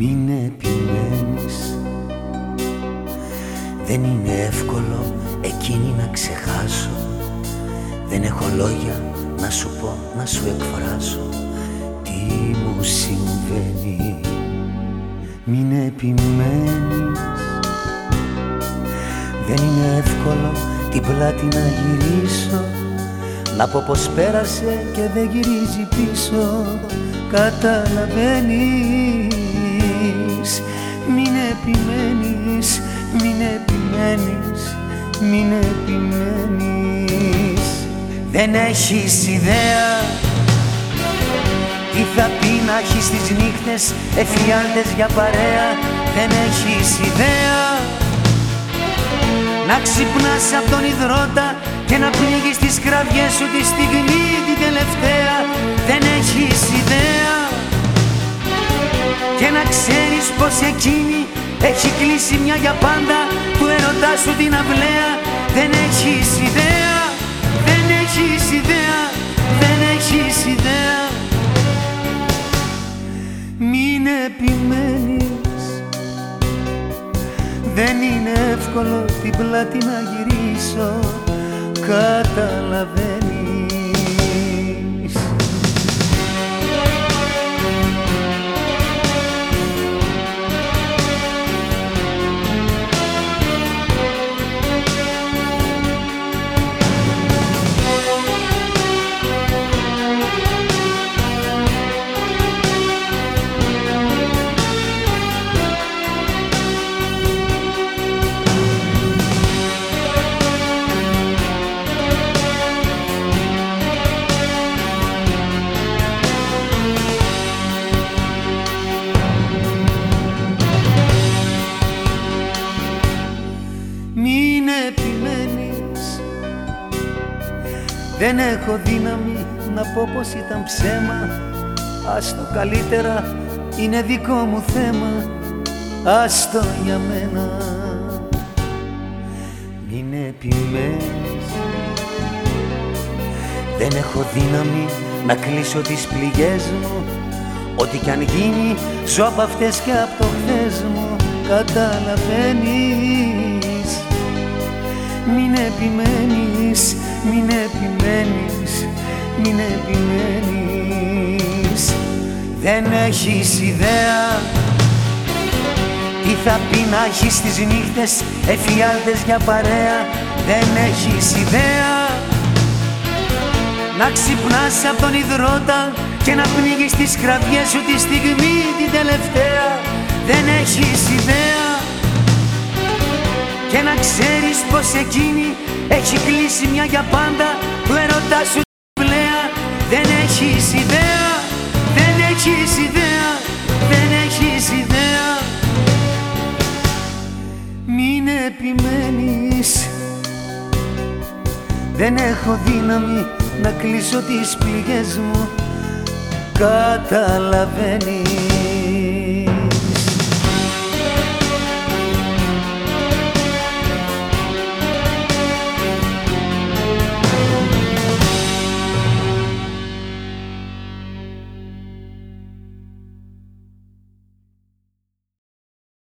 Μην επιμένεις Δεν είναι εύκολο εκείνη να ξεχάσω. Δεν έχω λόγια να σου πω, να σου εκφράσω. Τι μου συμβαίνει. Μην επιμένεις Δεν είναι εύκολο την πλάτη να γυρίσω. Να πω πως πέρασε και δεν γυρίζει πίσω. Καταλαβαίνεις. Μην επιμένεις, μην επιμένεις, μην επιμένεις. Δεν έχεις ιδέα τι θα πει να έχεις τις νύχτες εφιάλτες για παρέα. Δεν έχεις ιδέα Να ξυπνάς από τον υδρότα και να πνίγεις τις κραυγές σου τη στιγμή την τελευταία. Δεν έχεις ιδέα Και να ξέρεις πως εκείνη έχει κλείσει μια για πάντα. Του ερωτά σου την αυλαία. Δεν έχεις ιδέα, δεν έχεις ιδέα, δεν έχεις ιδέα. Μην επιμένεις. Δεν είναι εύκολο την πλάτη να γυρίσω. Καταλαβαίνεις Δεν έχω δύναμη να πω πως ήταν ψέμα. Ας το καλύτερα είναι δικό μου θέμα. Ας το για μένα. Μην επιμένεις Δεν έχω δύναμη να κλείσω τις πληγές μου. Ό,τι κι αν γίνει ζω από αυτές και από το χθες μου. Καταλαβαίνεις. Μην επιμένεις, μην επιμένεις, μην επιμένεις. Δεν έχεις ιδέα τι θα πει να έχεις τις νύχτες εφιάλτες για παρέα. Δεν έχεις ιδέα Να ξυπνάς από τον υδρότα και να πνίγεις τις κραυγές σου τη στιγμή την τελευταία. Δεν έχεις ιδέα και να ξέρεις πως εκείνη έχει κλείσει μια για πάντα του ερωτάς σου πλέα Δεν έχεις ιδέα, δεν έχεις ιδέα, δεν έχεις ιδέα. Μην επιμένεις. Δεν έχω δύναμη να κλείσω τις πληγές μου. Καταλαβαίνεις